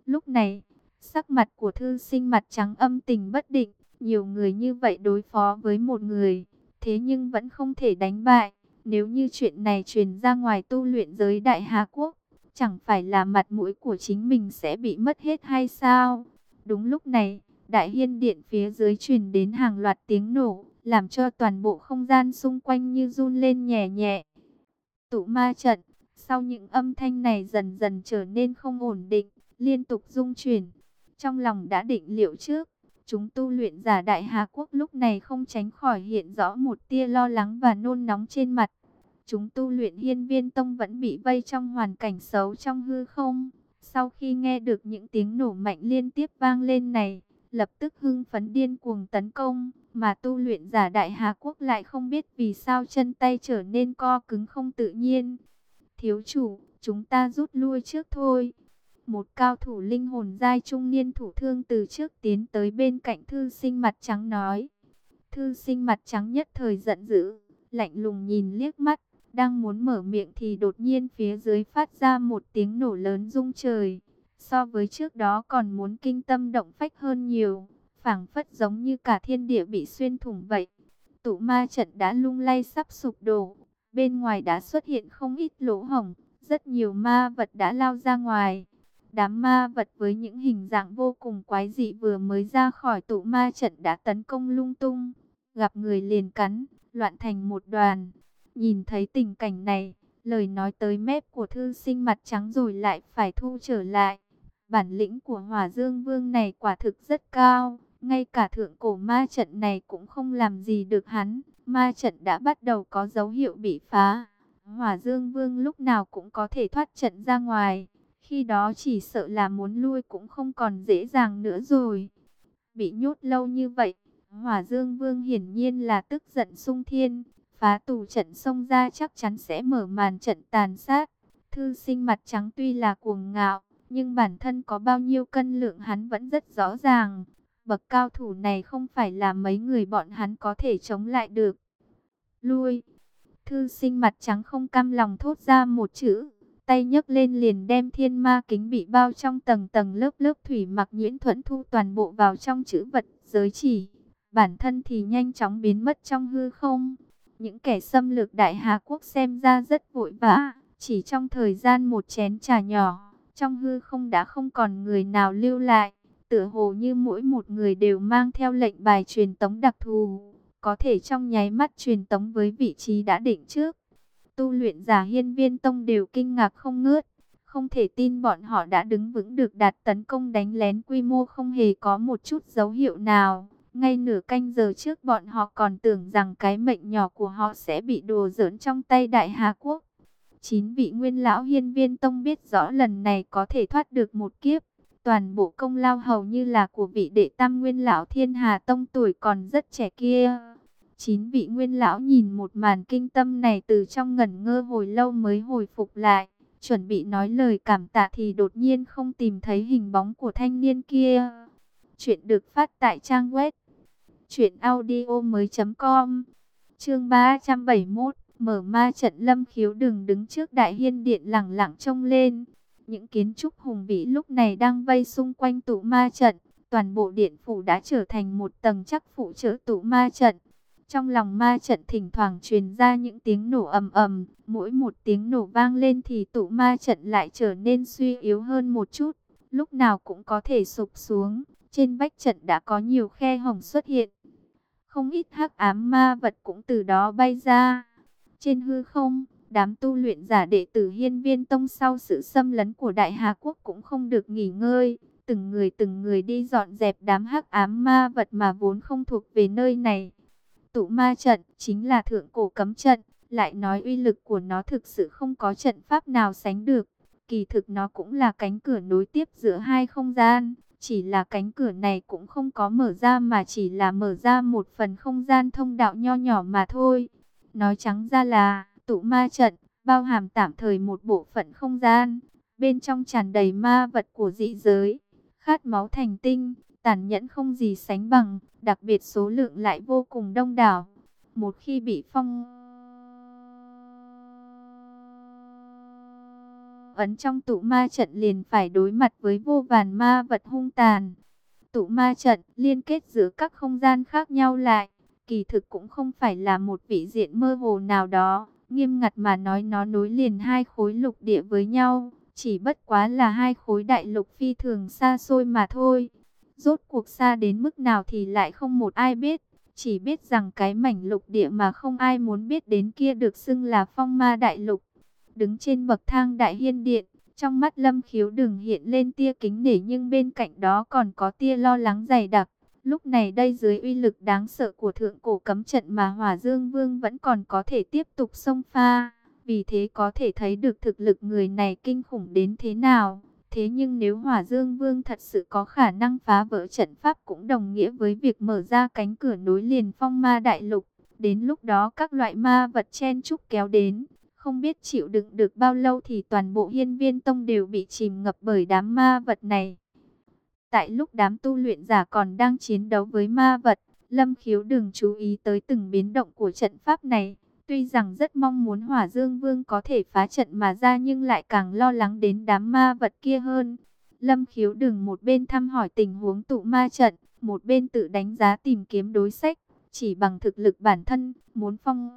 Lúc này, sắc mặt của thư sinh mặt trắng âm tình bất định. Nhiều người như vậy đối phó với một người, thế nhưng vẫn không thể đánh bại. Nếu như chuyện này truyền ra ngoài tu luyện giới Đại Hà Quốc, chẳng phải là mặt mũi của chính mình sẽ bị mất hết hay sao? Đúng lúc này, Đại Hiên Điện phía dưới truyền đến hàng loạt tiếng nổ, làm cho toàn bộ không gian xung quanh như run lên nhẹ nhẹ. Tụ ma trận, sau những âm thanh này dần dần trở nên không ổn định, liên tục rung chuyển. Trong lòng đã định liệu trước, chúng tu luyện giả Đại Hà Quốc lúc này không tránh khỏi hiện rõ một tia lo lắng và nôn nóng trên mặt. Chúng tu luyện hiên viên tông vẫn bị vây trong hoàn cảnh xấu trong hư không. Sau khi nghe được những tiếng nổ mạnh liên tiếp vang lên này, lập tức hưng phấn điên cuồng tấn công, mà tu luyện giả Đại Hà Quốc lại không biết vì sao chân tay trở nên co cứng không tự nhiên. Thiếu chủ, chúng ta rút lui trước thôi. Một cao thủ linh hồn giai trung niên thủ thương từ trước tiến tới bên cạnh thư sinh mặt trắng nói. Thư sinh mặt trắng nhất thời giận dữ, lạnh lùng nhìn liếc mắt, đang muốn mở miệng thì đột nhiên phía dưới phát ra một tiếng nổ lớn rung trời. So với trước đó còn muốn kinh tâm động phách hơn nhiều, phảng phất giống như cả thiên địa bị xuyên thủng vậy. Tụ ma trận đã lung lay sắp sụp đổ, bên ngoài đã xuất hiện không ít lỗ hổng, rất nhiều ma vật đã lao ra ngoài. Đám ma vật với những hình dạng vô cùng quái dị vừa mới ra khỏi tụ ma trận đã tấn công lung tung, gặp người liền cắn, loạn thành một đoàn. Nhìn thấy tình cảnh này, lời nói tới mép của thư sinh mặt trắng rồi lại phải thu trở lại. Bản lĩnh của Hỏa Dương Vương này quả thực rất cao, ngay cả thượng cổ ma trận này cũng không làm gì được hắn. Ma trận đã bắt đầu có dấu hiệu bị phá. Hỏa Dương Vương lúc nào cũng có thể thoát trận ra ngoài. Khi đó chỉ sợ là muốn lui cũng không còn dễ dàng nữa rồi. Bị nhốt lâu như vậy, Hỏa Dương Vương hiển nhiên là tức giận sung thiên. Phá tù trận xông ra chắc chắn sẽ mở màn trận tàn sát. Thư sinh mặt trắng tuy là cuồng ngạo, nhưng bản thân có bao nhiêu cân lượng hắn vẫn rất rõ ràng. Bậc cao thủ này không phải là mấy người bọn hắn có thể chống lại được. Lui. Thư sinh mặt trắng không cam lòng thốt ra một chữ. Tay nhấc lên liền đem thiên ma kính bị bao trong tầng tầng lớp lớp thủy mặc nhuyễn thuẫn thu toàn bộ vào trong chữ vật giới chỉ. Bản thân thì nhanh chóng biến mất trong hư không. Những kẻ xâm lược đại Hà Quốc xem ra rất vội vã. Chỉ trong thời gian một chén trà nhỏ, trong hư không đã không còn người nào lưu lại. Tựa hồ như mỗi một người đều mang theo lệnh bài truyền tống đặc thù. Có thể trong nháy mắt truyền tống với vị trí đã định trước. Tu luyện giả hiên viên tông đều kinh ngạc không ngớt. Không thể tin bọn họ đã đứng vững được đạt tấn công đánh lén quy mô không hề có một chút dấu hiệu nào. Ngay nửa canh giờ trước bọn họ còn tưởng rằng cái mệnh nhỏ của họ sẽ bị đồ dỡn trong tay Đại Hà Quốc. Chín vị nguyên lão hiên viên tông biết rõ lần này có thể thoát được một kiếp. Toàn bộ công lao hầu như là của vị đệ tam nguyên lão thiên hà tông tuổi còn rất trẻ kia. Chín vị nguyên lão nhìn một màn kinh tâm này từ trong ngẩn ngơ hồi lâu mới hồi phục lại. Chuẩn bị nói lời cảm tạ thì đột nhiên không tìm thấy hình bóng của thanh niên kia. Chuyện được phát tại trang web Chuyện audio mới com Chương 371 Mở ma trận lâm khiếu đừng đứng trước đại hiên điện lẳng lặng trông lên Những kiến trúc hùng vĩ lúc này đang vây xung quanh tụ ma trận, Toàn bộ điện phủ đã trở thành một tầng chắc phụ trợ tụ ma trận trong lòng ma trận thỉnh thoảng truyền ra những tiếng nổ ầm ầm Mỗi một tiếng nổ vang lên thì tụ ma trận lại trở nên suy yếu hơn một chút Lúc nào cũng có thể sụp xuống trên vách trận đã có nhiều khe hổng xuất hiện. Không ít hắc ám ma vật cũng từ đó bay ra. Trên hư không, đám tu luyện giả đệ tử hiên viên tông sau sự xâm lấn của Đại Hà Quốc cũng không được nghỉ ngơi. Từng người từng người đi dọn dẹp đám hắc ám ma vật mà vốn không thuộc về nơi này. Tụ ma trận chính là thượng cổ cấm trận, lại nói uy lực của nó thực sự không có trận pháp nào sánh được. Kỳ thực nó cũng là cánh cửa nối tiếp giữa hai không gian, chỉ là cánh cửa này cũng không có mở ra mà chỉ là mở ra một phần không gian thông đạo nho nhỏ mà thôi. Nói trắng ra là tụ ma trận, bao hàm tạm thời một bộ phận không gian. Bên trong tràn đầy ma vật của dị giới, khát máu thành tinh, tàn nhẫn không gì sánh bằng, đặc biệt số lượng lại vô cùng đông đảo. Một khi bị phong ấn trong tụ ma trận liền phải đối mặt với vô vàn ma vật hung tàn. Tụ ma trận liên kết giữa các không gian khác nhau lại, kỳ thực cũng không phải là một vị diện mơ hồ nào đó, nghiêm ngặt mà nói nó nối liền hai khối lục địa với nhau, chỉ bất quá là hai khối đại lục phi thường xa xôi mà thôi. Rốt cuộc xa đến mức nào thì lại không một ai biết, chỉ biết rằng cái mảnh lục địa mà không ai muốn biết đến kia được xưng là phong ma đại lục. Đứng trên bậc thang đại hiên điện, trong mắt lâm khiếu đừng hiện lên tia kính nể nhưng bên cạnh đó còn có tia lo lắng dày đặc. Lúc này đây dưới uy lực đáng sợ của thượng cổ cấm trận mà Hỏa Dương Vương vẫn còn có thể tiếp tục xông pha. Vì thế có thể thấy được thực lực người này kinh khủng đến thế nào. Thế nhưng nếu Hỏa Dương Vương thật sự có khả năng phá vỡ trận pháp cũng đồng nghĩa với việc mở ra cánh cửa nối liền phong ma đại lục. Đến lúc đó các loại ma vật chen chúc kéo đến, không biết chịu đựng được bao lâu thì toàn bộ hiên viên tông đều bị chìm ngập bởi đám ma vật này. Tại lúc đám tu luyện giả còn đang chiến đấu với ma vật, Lâm Khiếu đừng chú ý tới từng biến động của trận pháp này. Tuy rằng rất mong muốn Hỏa Dương Vương có thể phá trận mà ra nhưng lại càng lo lắng đến đám ma vật kia hơn. Lâm Khiếu đừng một bên thăm hỏi tình huống tụ ma trận, một bên tự đánh giá tìm kiếm đối sách, chỉ bằng thực lực bản thân, muốn phong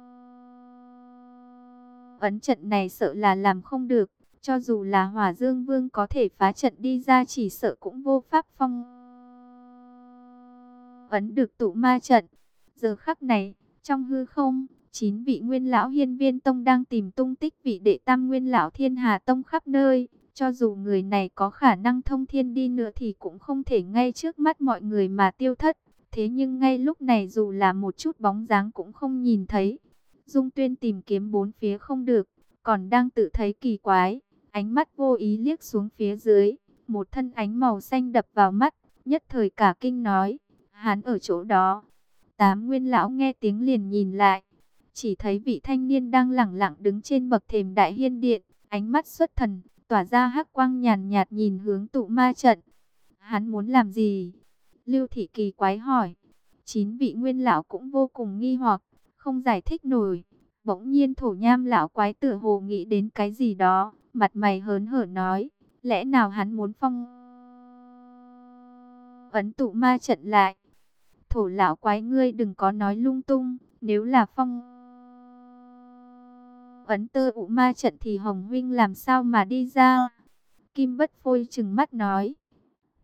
ấn trận này sợ là làm không được. Cho dù là Hỏa Dương Vương có thể phá trận đi ra chỉ sợ cũng vô pháp phong ấn được tụ ma trận. Giờ khắc này, trong hư không, chín vị nguyên lão hiên viên tông đang tìm tung tích vị đệ tam nguyên lão thiên hà tông khắp nơi. Cho dù người này có khả năng thông thiên đi nữa thì cũng không thể ngay trước mắt mọi người mà tiêu thất. Thế nhưng ngay lúc này dù là một chút bóng dáng cũng không nhìn thấy. Dung tuyên tìm kiếm bốn phía không được, còn đang tự thấy kỳ quái. Ánh mắt vô ý liếc xuống phía dưới, một thân ánh màu xanh đập vào mắt, nhất thời cả kinh nói, hắn ở chỗ đó. Tám nguyên lão nghe tiếng liền nhìn lại, chỉ thấy vị thanh niên đang lẳng lặng đứng trên bậc thềm đại hiên điện, ánh mắt xuất thần, tỏa ra hắc quang nhàn nhạt nhìn hướng tụ ma trận. Hắn muốn làm gì? Lưu Thị Kỳ quái hỏi. Chín vị nguyên lão cũng vô cùng nghi hoặc, không giải thích nổi. Bỗng nhiên thổ nham lão quái tử hồ nghĩ đến cái gì đó, mặt mày hớn hở nói, lẽ nào hắn muốn phong ấn tụ ma trận lại. Thổ lão quái ngươi đừng có nói lung tung, nếu là phong ấn tơ ụ ma trận thì Hồng Huynh làm sao mà đi ra. Kim bất phôi chừng mắt nói,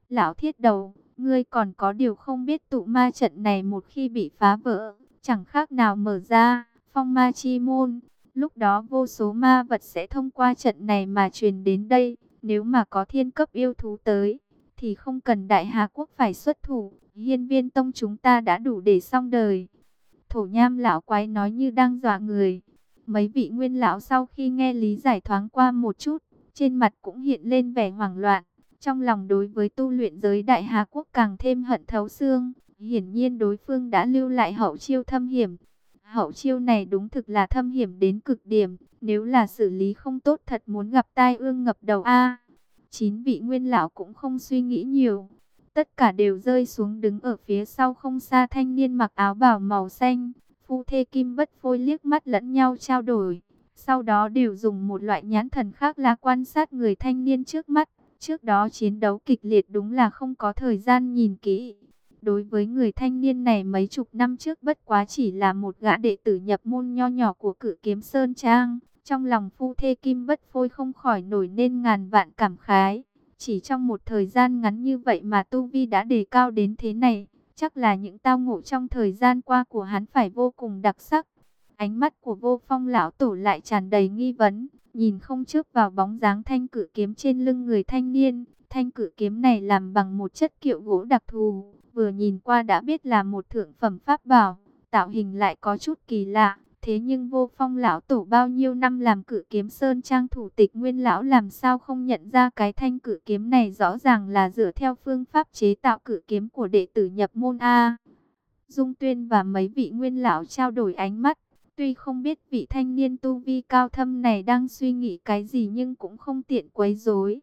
lão thiết đầu, ngươi còn có điều không biết tụ ma trận này một khi bị phá vỡ, chẳng khác nào mở ra, phong ma chi môn. Lúc đó vô số ma vật sẽ thông qua trận này mà truyền đến đây. Nếu mà có thiên cấp yêu thú tới, thì không cần đại hà quốc phải xuất thủ. Hiên viên tông chúng ta đã đủ để xong đời. Thổ nham lão quái nói như đang dọa người. Mấy vị nguyên lão sau khi nghe lý giải thoáng qua một chút, trên mặt cũng hiện lên vẻ hoảng loạn. Trong lòng đối với tu luyện giới đại hà quốc càng thêm hận thấu xương. Hiển nhiên đối phương đã lưu lại hậu chiêu thâm hiểm, Hậu chiêu này đúng thực là thâm hiểm đến cực điểm, nếu là xử lý không tốt thật muốn gặp tai ương ngập đầu a. chín vị nguyên lão cũng không suy nghĩ nhiều, tất cả đều rơi xuống đứng ở phía sau không xa thanh niên mặc áo bào màu xanh, phu thê kim bất phôi liếc mắt lẫn nhau trao đổi, sau đó đều dùng một loại nhãn thần khác là quan sát người thanh niên trước mắt. Trước đó chiến đấu kịch liệt đúng là không có thời gian nhìn kỹ. Đối với người thanh niên này mấy chục năm trước bất quá chỉ là một gã đệ tử nhập môn nho nhỏ của cử kiếm Sơn Trang. Trong lòng phu thê kim bất phôi không khỏi nổi nên ngàn vạn cảm khái. Chỉ trong một thời gian ngắn như vậy mà Tu Vi đã đề cao đến thế này. Chắc là những tao ngộ trong thời gian qua của hắn phải vô cùng đặc sắc. Ánh mắt của vô phong lão tổ lại tràn đầy nghi vấn. Nhìn không trước vào bóng dáng thanh cử kiếm trên lưng người thanh niên. Thanh cử kiếm này làm bằng một chất kiệu gỗ đặc thù vừa nhìn qua đã biết là một thượng phẩm pháp bảo, tạo hình lại có chút kỳ lạ. Thế nhưng vô phong lão tổ bao nhiêu năm làm cử kiếm sơn trang thủ tịch nguyên lão làm sao không nhận ra cái thanh cử kiếm này rõ ràng là dựa theo phương pháp chế tạo cử kiếm của đệ tử nhập môn A. Dung Tuyên và mấy vị nguyên lão trao đổi ánh mắt, tuy không biết vị thanh niên tu vi cao thâm này đang suy nghĩ cái gì nhưng cũng không tiện quấy rối.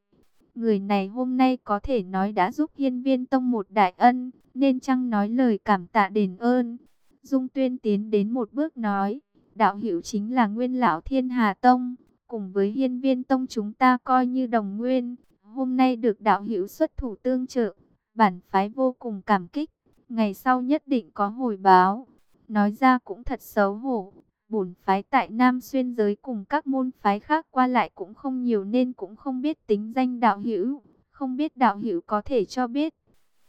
Người này hôm nay có thể nói đã giúp hiên viên tông một đại ân, nên chăng nói lời cảm tạ đền ơn. Dung Tuyên tiến đến một bước nói, đạo hữu chính là nguyên lão thiên hà tông, cùng với hiên viên tông chúng ta coi như đồng nguyên. Hôm nay được đạo hữu xuất thủ tương trợ, bản phái vô cùng cảm kích, ngày sau nhất định có hồi báo. Nói ra cũng thật xấu hổ, bổn phái tại Nam Xuyên giới cùng các môn phái khác qua lại cũng không nhiều nên cũng không biết tính danh đạo hữu, không biết đạo hữu có thể cho biết.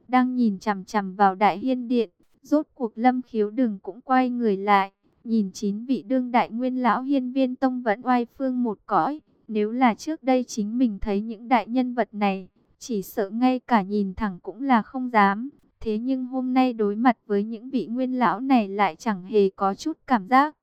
Đang nhìn chằm chằm vào đại hiên điện, rốt cuộc lâm khiếu đừng cũng quay người lại, nhìn chín vị đương đại nguyên lão hiên viên tông vẫn oai phương một cõi. Nếu là trước đây chính mình thấy những đại nhân vật này, chỉ sợ ngay cả nhìn thẳng cũng là không dám. Thế nhưng hôm nay đối mặt với những vị nguyên lão này lại chẳng hề có chút cảm giác.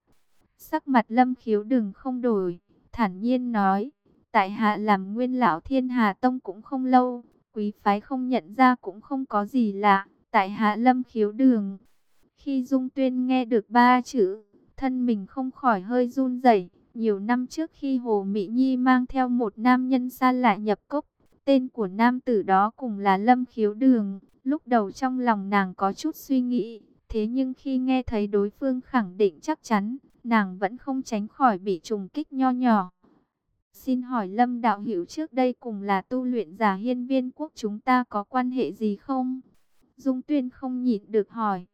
Sắc mặt lâm khiếu đừng không đổi, thản nhiên nói, tại hạ làm nguyên lão thiên hà tông cũng không lâu, quý phái không nhận ra cũng không có gì lạ, tại hạ lâm khiếu đường. Khi Dung Tuyên nghe được ba chữ, thân mình không khỏi hơi run rẩy. Nhiều năm trước khi Hồ Mỹ Nhi mang theo một nam nhân xa lạ nhập cốc, tên của nam tử đó cùng là Lâm Khiếu Đường. Lúc đầu trong lòng nàng có chút suy nghĩ, thế nhưng khi nghe thấy đối phương khẳng định chắc chắn, nàng vẫn không tránh khỏi bị trùng kích nho nhỏ. Xin hỏi Lâm Đạo Hữu trước đây cùng là tu luyện giả hiên viên quốc chúng ta có quan hệ gì không? Dung Tuyên không nhịn được hỏi.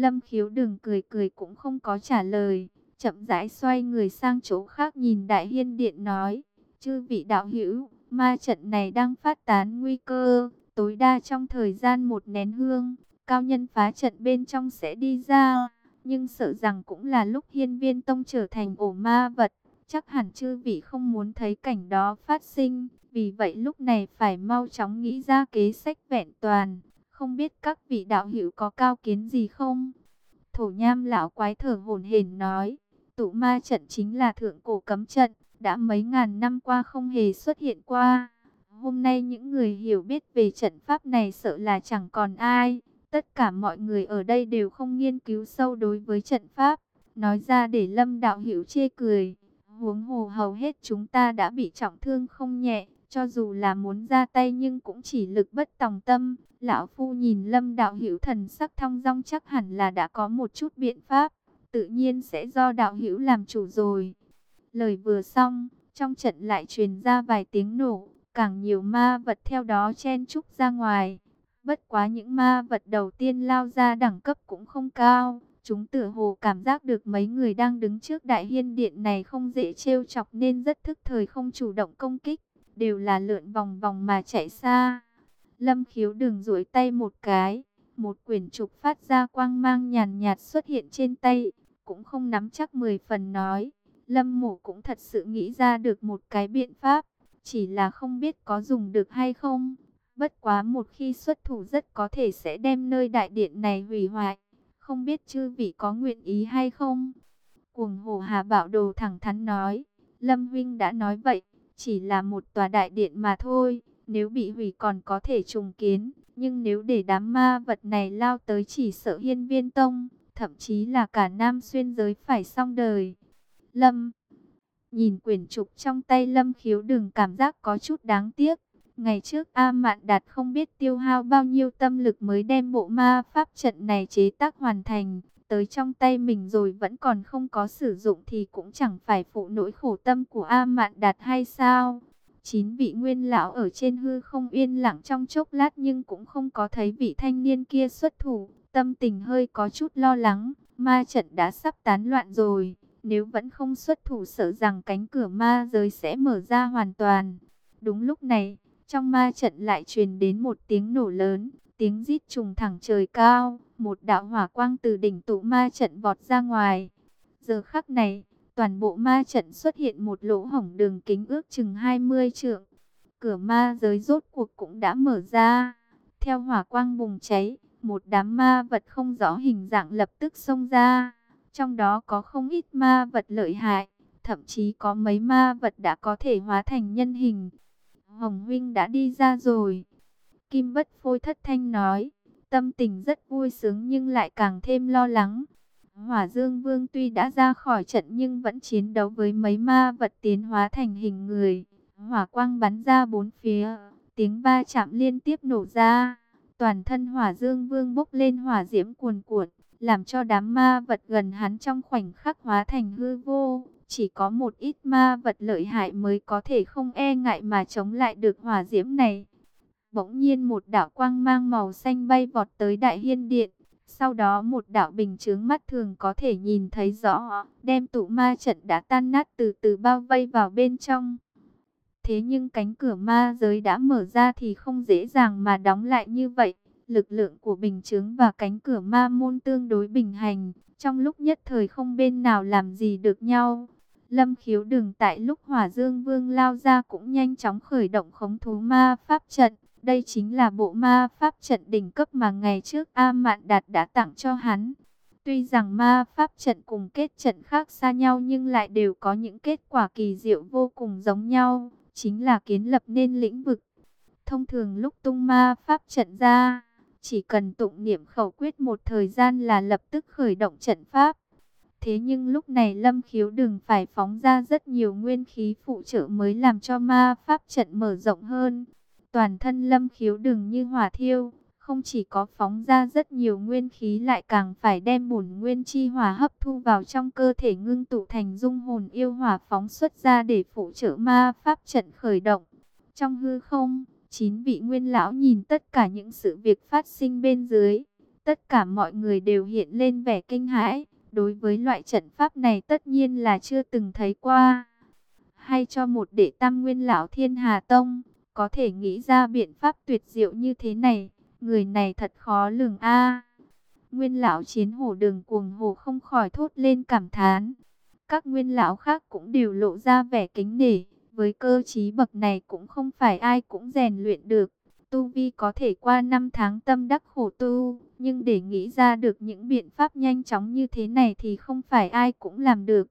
Lâm Khiếu đừng cười cười cũng không có trả lời, chậm rãi xoay người sang chỗ khác nhìn Đại Hiên Điện nói, chư vị đạo hữu, ma trận này đang phát tán nguy cơ, tối đa trong thời gian một nén hương, cao nhân phá trận bên trong sẽ đi ra nhưng sợ rằng cũng là lúc hiên viên tông trở thành ổ ma vật. Chắc hẳn chư vị không muốn thấy cảnh đó phát sinh, vì vậy lúc này phải mau chóng nghĩ ra kế sách vẹn toàn. Không biết các vị đạo hữu có cao kiến gì không? Thổ nham lão quái thở hổn hển nói, tụ ma trận chính là thượng cổ cấm trận, đã mấy ngàn năm qua không hề xuất hiện qua. Hôm nay những người hiểu biết về trận pháp này sợ là chẳng còn ai. Tất cả mọi người ở đây đều không nghiên cứu sâu đối với trận pháp, nói ra để lâm đạo hiểu chê cười. Huống hồ hầu hết chúng ta đã bị trọng thương không nhẹ, cho dù là muốn ra tay nhưng cũng chỉ lực bất tòng tâm. Lão Phu nhìn lâm đạo hữu thần sắc thong dong chắc hẳn là đã có một chút biện pháp, tự nhiên sẽ do đạo hữu làm chủ rồi. Lời vừa xong, trong trận lại truyền ra vài tiếng nổ, càng nhiều ma vật theo đó chen chúc ra ngoài. Bất quá những ma vật đầu tiên lao ra đẳng cấp cũng không cao. Chúng tựa hồ cảm giác được mấy người đang đứng trước đại hiên điện này không dễ trêu chọc nên rất thức thời không chủ động công kích. Đều là lượn vòng vòng mà chạy xa. Lâm khiếu đừng duỗi tay một cái. Một quyển trục phát ra quang mang nhàn nhạt xuất hiện trên tay. Cũng không nắm chắc 10 phần nói. Lâm mổ cũng thật sự nghĩ ra được một cái biện pháp. Chỉ là không biết có dùng được hay không. Bất quá một khi xuất thủ rất có thể sẽ đem nơi đại điện này hủy hoại. Không biết chư vị có nguyện ý hay không? Cuồng hồ hà bảo đồ thẳng thắn nói. Lâm Vinh đã nói vậy, chỉ là một tòa đại điện mà thôi. Nếu bị hủy còn có thể trùng kiến. Nhưng nếu để đám ma vật này lao tới chỉ sợ hiên viên tông, thậm chí là cả nam xuyên giới phải xong đời. Lâm Nhìn quyển trục trong tay Lâm khiếu đừng cảm giác có chút đáng tiếc. Ngày trước A Mạn Đạt không biết tiêu hao bao nhiêu tâm lực mới đem bộ ma pháp trận này chế tác hoàn thành. Tới trong tay mình rồi vẫn còn không có sử dụng thì cũng chẳng phải phụ nỗi khổ tâm của A Mạn Đạt hay sao. Chín vị nguyên lão ở trên hư không yên lặng trong chốc lát nhưng cũng không có thấy vị thanh niên kia xuất thủ. Tâm tình hơi có chút lo lắng, ma trận đã sắp tán loạn rồi. Nếu vẫn không xuất thủ sợ rằng cánh cửa ma giới sẽ mở ra hoàn toàn. Đúng lúc này, trong ma trận lại truyền đến một tiếng nổ lớn, tiếng rít trùng thẳng trời cao, một đạo hỏa quang từ đỉnh tụ ma trận vọt ra ngoài. Giờ khắc này, toàn bộ ma trận xuất hiện một lỗ hổng đường kính ước chừng 20 trượng. Cửa ma giới rốt cuộc cũng đã mở ra. Theo hỏa quang bùng cháy, một đám ma vật không rõ hình dạng lập tức xông ra. Trong đó có không ít ma vật lợi hại, thậm chí có mấy ma vật đã có thể hóa thành nhân hình. Hồng Huynh đã đi ra rồi. Kim bất phôi thất thanh nói, tâm tình rất vui sướng nhưng lại càng thêm lo lắng. Hỏa Dương Vương tuy đã ra khỏi trận nhưng vẫn chiến đấu với mấy ma vật tiến hóa thành hình người. Hỏa quang bắn ra bốn phía, tiếng ba chạm liên tiếp nổ ra. Toàn thân hỏa dương vương bốc lên hỏa diễm cuồn cuộn, làm cho đám ma vật gần hắn trong khoảnh khắc hóa thành hư vô. Chỉ có một ít ma vật lợi hại mới có thể không e ngại mà chống lại được hỏa diễm này. Bỗng nhiên một đạo quang mang màu xanh bay vọt tới đại hiên điện. Sau đó một đạo bình chướng mắt thường có thể nhìn thấy rõ, đem tụ ma trận đã tan nát từ từ bao vây vào bên trong. Thế nhưng cánh cửa ma giới đã mở ra thì không dễ dàng mà đóng lại như vậy. Lực lượng của bình chướng và cánh cửa ma môn tương đối bình hành, trong lúc nhất thời không bên nào làm gì được nhau. Lâm khiếu đừng tại lúc hỏa dương vương lao ra cũng nhanh chóng khởi động khống thú ma pháp trận. Đây chính là bộ ma pháp trận đỉnh cấp mà ngày trước A Mạn Đạt đã tặng cho hắn. Tuy rằng ma pháp trận cùng kết trận khác xa nhau nhưng lại đều có những kết quả kỳ diệu vô cùng giống nhau, chính là kiến lập nên lĩnh vực. Thông thường lúc tung ma pháp trận ra, chỉ cần tụng niệm khẩu quyết một thời gian là lập tức khởi động trận pháp. Thế nhưng lúc này Lâm Khiếu đừng phải phóng ra rất nhiều nguyên khí phụ trợ mới làm cho ma pháp trận mở rộng hơn. Toàn thân lâm khiếu đừng như hỏa thiêu, không chỉ có phóng ra rất nhiều nguyên khí lại càng phải đem bổn nguyên chi hỏa hấp thu vào trong cơ thể ngưng tụ thành dung hồn yêu hỏa phóng xuất ra để phụ trợ ma pháp trận khởi động. Trong hư không, chín vị nguyên lão nhìn tất cả những sự việc phát sinh bên dưới. Tất cả mọi người đều hiện lên vẻ kinh hãi. Đối với loại trận pháp này tất nhiên là chưa từng thấy qua. Hay cho một đệ tam nguyên lão thiên hà tông có thể nghĩ ra biện pháp tuyệt diệu như thế này, người này thật khó lường a. Nguyên lão chiến hổ đường cuồng hồ không khỏi thốt lên cảm thán. Các nguyên lão khác cũng đều lộ ra vẻ kính nể, với cơ trí bậc này cũng không phải ai cũng rèn luyện được. Tu Vi có thể qua năm tháng tâm đắc khổ tu, nhưng để nghĩ ra được những biện pháp nhanh chóng như thế này thì không phải ai cũng làm được.